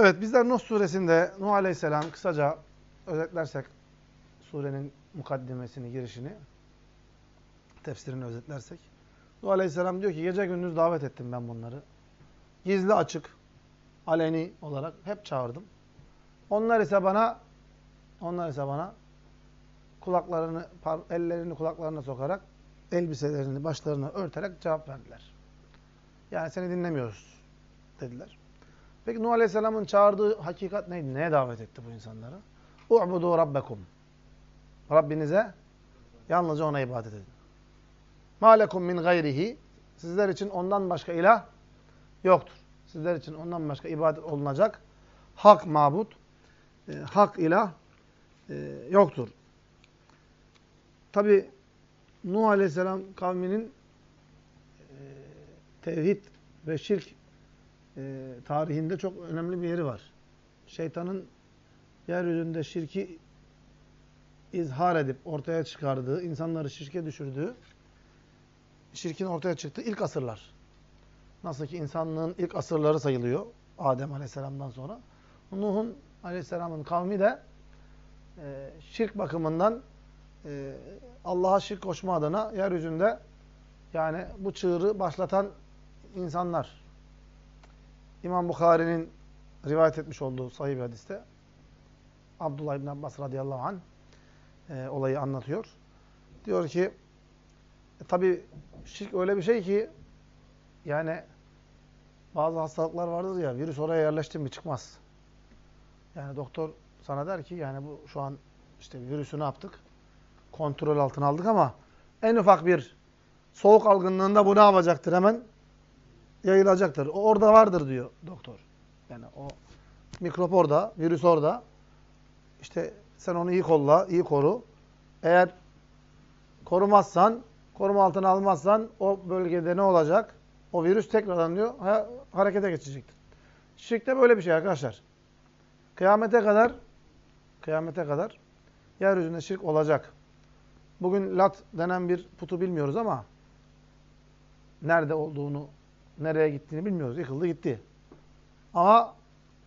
Evet bizler Nuh suresinde Nuh aleyhisselam kısaca özetlersek surenin mukaddimesini, girişini, tefsirini özetlersek. Nuh aleyhisselam diyor ki gece gündüz davet ettim ben bunları. Gizli açık, aleni olarak hep çağırdım. Onlar ise bana onlar ise bana kulaklarını, ellerini kulaklarına sokarak elbiselerini başlarına örterek cevap verdiler. Yani seni dinlemiyoruz dediler. Peki Nuh Aleyhisselam'ın çağırdığı hakikat neydi? Neye davet etti bu insanları? U'budu rabbekum. Rabbinize yalnızca ona ibadet edin. Ma lekum min gayrihi. Sizler için ondan başka ilah yoktur. Sizler için ondan başka ibadet olunacak hak mabut, e, hak ilah e, yoktur. Tabi Nuh Aleyhisselam kavminin e, tevhid ve şirk e, tarihinde çok önemli bir yeri var. Şeytanın yeryüzünde şirki izhar edip ortaya çıkardığı, insanları şirke düşürdüğü, şirkin ortaya çıktığı ilk asırlar. Nasıl ki insanlığın ilk asırları sayılıyor Adem Aleyhisselam'dan sonra. Nuh'un Aleyhisselam'ın kavmi de e, şirk bakımından e, Allah'a şirk koşma adına yeryüzünde yani bu çığırı başlatan insanlar. İmam Bukhari'nin rivayet etmiş olduğu sahih bir hadiste Abdullah İbn Abbas radıyallahu anh e, olayı anlatıyor. Diyor ki e, tabi şirk öyle bir şey ki yani bazı hastalıklar vardır ya virüs oraya yerleşti mi çıkmaz. Yani doktor sana der ki yani bu şu an işte virüsü ne yaptık? Kontrol altına aldık ama en ufak bir soğuk algınlığında bu ne yapacaktır? Hemen yayılacaktır. O orada vardır diyor doktor. Yani o mikrop orada, virüs orada. İşte sen onu iyi kolla, iyi koru. Eğer korumazsan, koruma altına almazsan o bölgede ne olacak? O virüs tekrardan diyor harekete geçecektir. Şirk de böyle bir şey arkadaşlar. Kıyamete kadar kıyamete kadar yeryüzünde şirk olacak. Bugün Lat denen bir putu bilmiyoruz ama nerede olduğunu nereye gittiğini bilmiyoruz. Yıkıldı gitti. Ama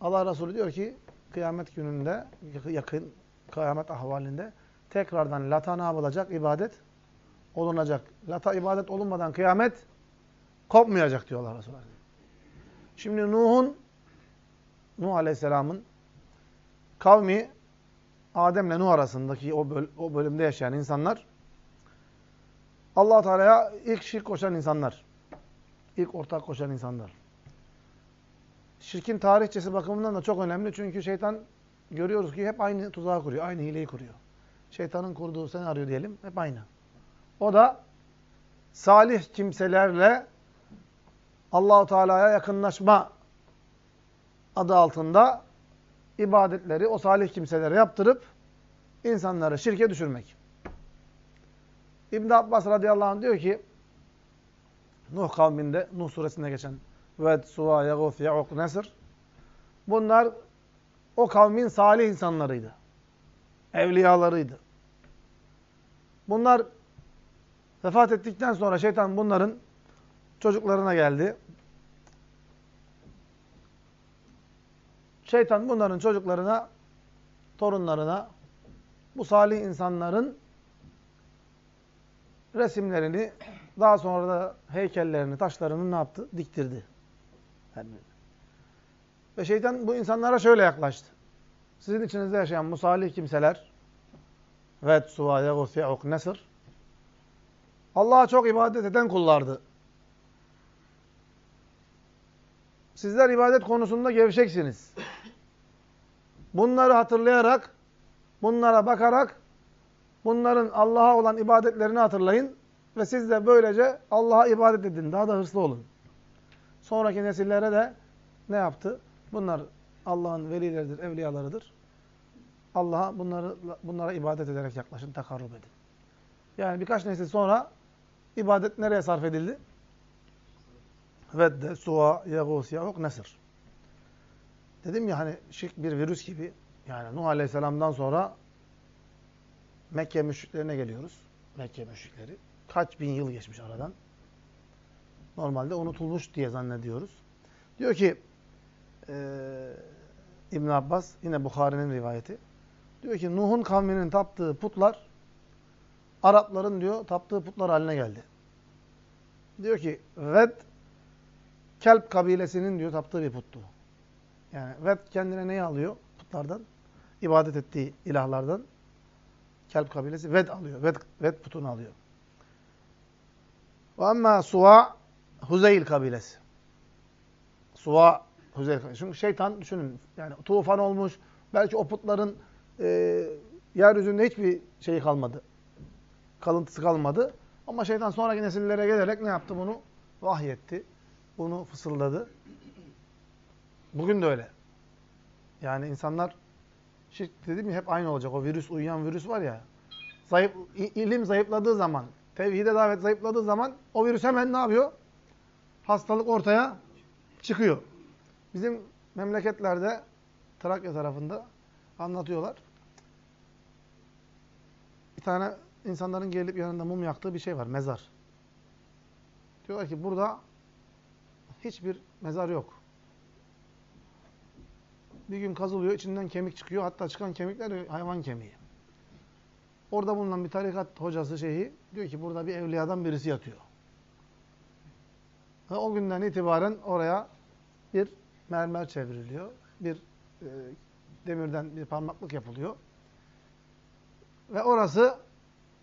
Allah Resulü diyor ki kıyamet gününde yakın kıyamet ahvalinde tekrardan lata ne yapılacak? İbadet olunacak. Lata ibadet olunmadan kıyamet kopmayacak diyor Allah Resulü. Şimdi Nuh'un Nuh Aleyhisselam'ın kavmi Adem'le Nuh arasındaki o, böl o bölümde yaşayan insanlar allah Teala'ya ilk şirk koşan insanlar. İlk ortak koşan insanlar. Şirkin tarihçesi bakımından da çok önemli. Çünkü şeytan görüyoruz ki hep aynı tuzağı kuruyor. Aynı hileyi kuruyor. Şeytanın kurduğu senaryo diyelim hep aynı. O da salih kimselerle Allahu Teala'ya yakınlaşma adı altında ibadetleri o salih kimselere yaptırıp insanları şirke düşürmek. İbn Abbas radıyallahu anh diyor ki Nuh kavminde, Nuh suresinde geçen Ved, Suva, Yaguf, Ya'uk, Nesr bunlar o kavmin salih insanlarıydı. Evliyalarıydı. Bunlar vefat ettikten sonra şeytan bunların çocuklarına geldi. Şeytan bunların çocuklarına, torunlarına bu salih insanların resimlerini, daha sonra da heykellerini, taşlarını ne yaptı? Diktirdi. Yani. Ve şeytan bu insanlara şöyle yaklaştı. Sizin içinizde yaşayan bu salih kimseler Ved, Suva, Ye'uk, Nesr Allah'a çok ibadet eden kullardı. Sizler ibadet konusunda gevşeksiniz. Bunları hatırlayarak, bunlara bakarak, bunların Allah'a olan ibadetlerini hatırlayın ve siz de böylece Allah'a ibadet edin. Daha da hırslı olun. Sonraki nesillere de ne yaptı? Bunlar Allah'ın velileridir, evliyalarıdır. Allah'a bunları bunlara ibadet ederek yaklaşın, takarrub edin. Yani birkaç nesil sonra ibadet nereye sarf edildi? Vedde, Suva, Yeğus, Yahuk, Nesr. Dedim ya hani şirk bir virüs gibi. Yani Nuh Aleyhisselam'dan sonra Mekke müşriklerine geliyoruz. Mekke müşrikleri. Kaç bin yıl geçmiş aradan. Normalde unutulmuş diye zannediyoruz. Diyor ki e, İbn Abbas yine Bukhari'nin rivayeti. Diyor ki Nuh'un kavminin taptığı putlar Arapların diyor taptığı putlar haline geldi. Diyor ki Ved Kelp kabilesinin diyor taptığı bir puttu. Yani Ved kendine neyi alıyor putlardan? İbadet ettiği ilahlardan. Kelp kabilesi Ved alıyor. Ved, Ved putunu alıyor. Ve amma Suva Huzeyl kabilesi. Suva Huzeyl kabilesi. Çünkü şeytan düşünün yani tufan olmuş. Belki o putların e, yeryüzünde hiçbir şey kalmadı. Kalıntısı kalmadı. Ama şeytan sonraki nesillere gelerek ne yaptı bunu? Vahyetti. Bunu fısıldadı. Bugün de öyle. Yani insanlar şirk dedim ya hep aynı olacak. O virüs, uyuyan virüs var ya. Zayıf, ilim zayıfladığı zaman, tevhide davet zayıfladığı zaman o virüs hemen ne yapıyor? Hastalık ortaya çıkıyor. Bizim memleketlerde, Trakya tarafında anlatıyorlar. Bir tane insanların gelip yanında mum yaktığı bir şey var, mezar. Diyorlar ki burada hiçbir mezar yok. Bir gün kazılıyor, içinden kemik çıkıyor. Hatta çıkan kemikler hayvan kemiği. Orada bulunan bir tarikat hocası şeyhi diyor ki burada bir evliyadan birisi yatıyor. Ve o günden itibaren oraya bir mermer çevriliyor. Bir e, demirden bir parmaklık yapılıyor. Ve orası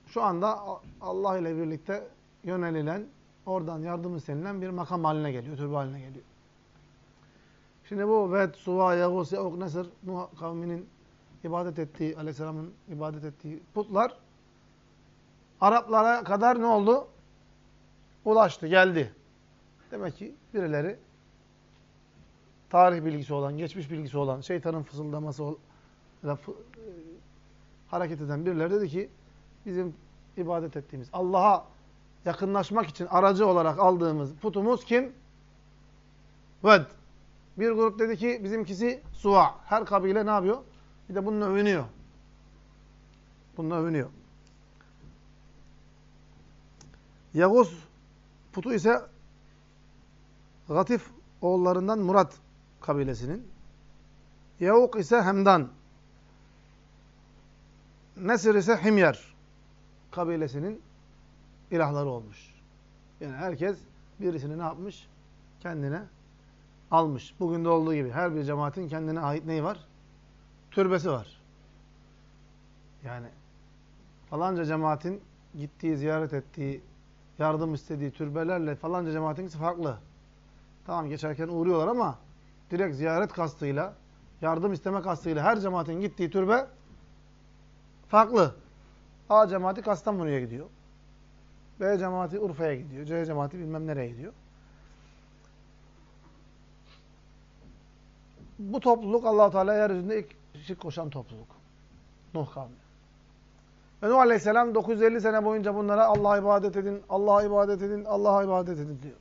şu anda Allah ile birlikte yönelilen, oradan yardım istenilen bir makam haline geliyor, türbe haline geliyor. Şimdi bu Ved, Suva, Yağus, Yavuk, Nesir, Nuh kavminin ibadet ettiği, aleyhisselamın ibadet ettiği putlar Araplara kadar ne oldu? Ulaştı, geldi. Demek ki birileri tarih bilgisi olan, geçmiş bilgisi olan, şeytanın fısıldaması lafı, e, hareket eden birileri dedi ki bizim ibadet ettiğimiz, Allah'a yakınlaşmak için aracı olarak aldığımız putumuz kim? Ved. Bir grup dedi ki bizimkisi Suva. Her kabile ne yapıyor? Bir de bununla övünüyor. Bununla övünüyor. Yavuz putu ise Gatif oğullarından Murat kabilesinin. Yavuk ise Hemdan. Nesir ise Himyer kabilesinin ilahları olmuş. Yani herkes birisini ne yapmış? Kendine almış. Bugün de olduğu gibi her bir cemaatin kendine ait neyi var? Türbesi var. Yani falanca cemaatin gittiği, ziyaret ettiği, yardım istediği türbelerle falanca cemaatin farklı. Tamam geçerken uğruyorlar ama direkt ziyaret kastıyla, yardım isteme kastıyla her cemaatin gittiği türbe farklı. A cemaati Kastamonu'ya gidiyor. B cemaati Urfa'ya gidiyor. C cemaati bilmem nereye gidiyor. Bu topluluk allah Teala yeryüzünde ilk şirk koşan topluluk. Nuh kavmi. Ve Nuh Aleyhisselam 950 sene boyunca bunlara Allah'a ibadet edin, Allah'a ibadet edin, Allah'a ibadet edin diyor.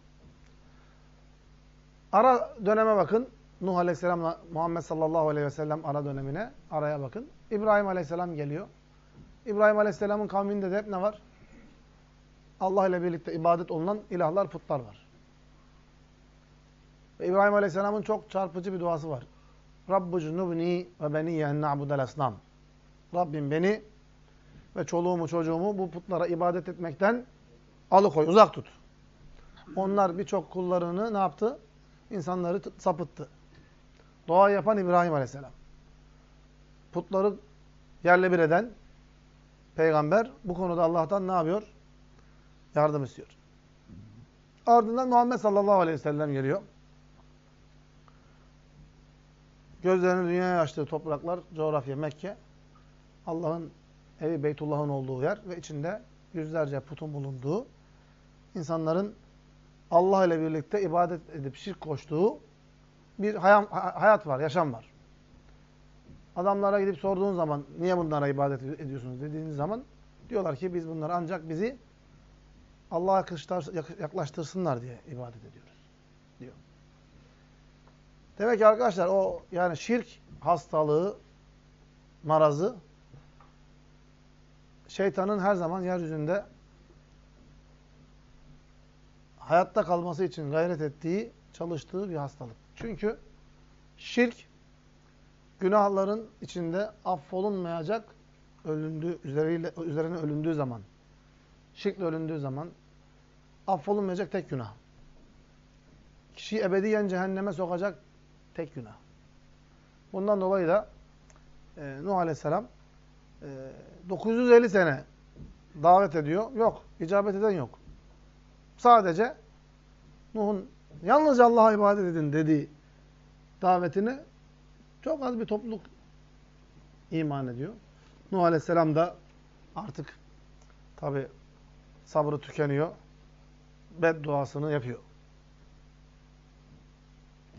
Ara döneme bakın. Nuh Aleyhisselam'la Muhammed sallallahu aleyhi ve sellem ara dönemine, araya bakın. İbrahim Aleyhisselam geliyor. İbrahim Aleyhisselam'ın kavminde de hep ne var? Allah ile birlikte ibadet olunan ilahlar, putlar var. Ve İbrahim Aleyhisselam'ın çok çarpıcı bir duası var. Rabbu cunubni ve beni en na'budel asnam. Rabbim beni ve çoluğumu çocuğumu bu putlara ibadet etmekten alıkoy, uzak tut. Onlar birçok kullarını ne yaptı? İnsanları sapıttı. Dua yapan İbrahim Aleyhisselam. Putları yerle bir eden peygamber bu konuda Allah'tan ne yapıyor? Yardım istiyor. Ardından Muhammed sallallahu aleyhi ve sellem geliyor. Gözlerini dünyaya açtığı topraklar, coğrafya Mekke. Allah'ın evi Beytullah'ın olduğu yer ve içinde yüzlerce putun bulunduğu, insanların Allah ile birlikte ibadet edip şirk koştuğu bir hayat var, yaşam var. Adamlara gidip sorduğun zaman niye bunlara ibadet ediyorsunuz dediğiniz zaman diyorlar ki biz bunları ancak bizi Allah'a yaklaştırsınlar diye ibadet ediyoruz diyor. Demek ki arkadaşlar o yani şirk hastalığı, marazı şeytanın her zaman yeryüzünde hayatta kalması için gayret ettiği, çalıştığı bir hastalık. Çünkü şirk günahların içinde affolunmayacak ölündüğü, üzeriyle, üzerine ölündüğü zaman, şirkle ölündüğü zaman affolunmayacak tek günah. Kişiyi ebediyen cehenneme sokacak tek günah. Bundan dolayı da e, Nuh Aleyhisselam e, 950 sene davet ediyor. Yok. icabet eden yok. Sadece Nuh'un yalnızca Allah'a ibadet edin dediği davetini çok az bir topluluk iman ediyor. Nuh Aleyhisselam da artık tabi sabrı tükeniyor. Bedduasını yapıyor.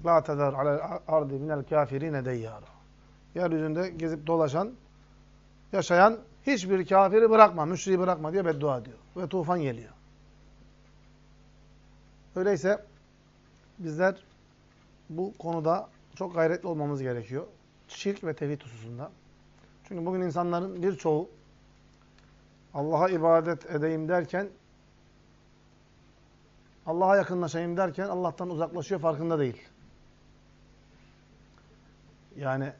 La teder alel ardi minel kafirine deyyara. Yeryüzünde gezip dolaşan, yaşayan hiçbir kafiri bırakma, müşriği bırakma diye beddua ediyor. Ve tufan geliyor. Öyleyse bizler bu konuda çok gayretli olmamız gerekiyor. Şirk ve tevhid hususunda. Çünkü bugün insanların birçoğu Allah'a ibadet edeyim derken Allah'a yakınlaşayım derken Allah'tan uzaklaşıyor farkında değil. Yani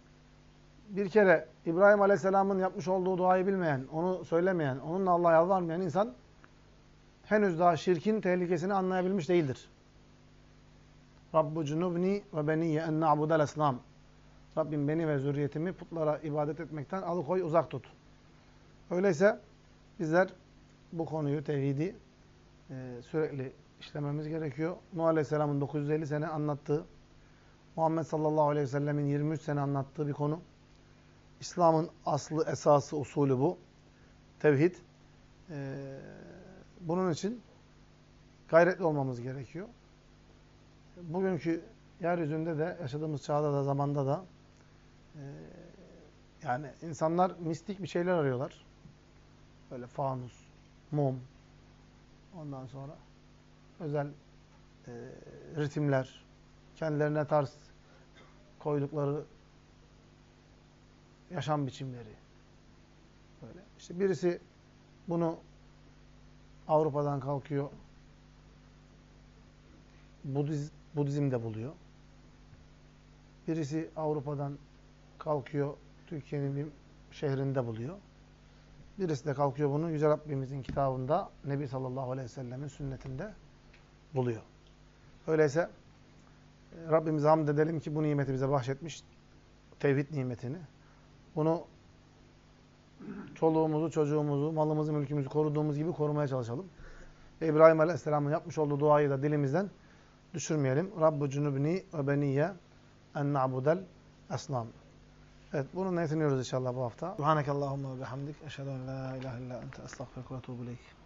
bir kere İbrahim Aleyhisselam'ın yapmış olduğu duayı bilmeyen, onu söylemeyen, onunla Allah'a yalvarmayan insan henüz daha şirkin tehlikesini anlayabilmiş değildir. Rabbu cunubni ve beniyye en na'budel esnam. Rabbim beni ve zürriyetimi putlara ibadet etmekten alıkoy, uzak tut. Öyleyse bizler bu konuyu, tevhidi e, sürekli işlememiz gerekiyor. Nuh Aleyhisselam'ın 950 sene anlattığı, Muhammed sallallahu aleyhi ve sellemin 23 sene anlattığı bir konu. İslam'ın aslı, esası, usulü bu. Tevhid. E, bunun için gayretli olmamız gerekiyor. Bugünkü yeryüzünde de, yaşadığımız çağda da, zamanda da e, yani insanlar mistik bir şeyler arıyorlar. Böyle fanus, mum, ondan sonra özel e, ritimler, kendilerine tarz koydukları yaşam biçimleri. Böyle. İşte birisi bunu Avrupa'dan kalkıyor, Budiz, Budizm'de buluyor. Birisi Avrupa'dan kalkıyor, Türkiye'nin bir şehrinde buluyor. Birisi de kalkıyor bunu Yüce Rabbimizin kitabında, Nebi sallallahu aleyhi ve sellemin sünnetinde buluyor. Öyleyse Rabbimize hamd edelim ki bu nimeti bize bahşetmiş, tevhid nimetini. Bunu çoluğumuzu, çocuğumuzu, malımızı, mülkümüzü koruduğumuz gibi korumaya çalışalım. Ve İbrahim Aleyhisselam'ın yapmış olduğu duayı da dilimizden düşürmeyelim. Rabbu cunubni ve beniyye en na'budel esnam. Evet, bununla yetiniyoruz inşallah bu hafta. Subhanakallahumma ve bihamdik. Eşhedü en la ilahe illa ente estağfirullah ve etûbü.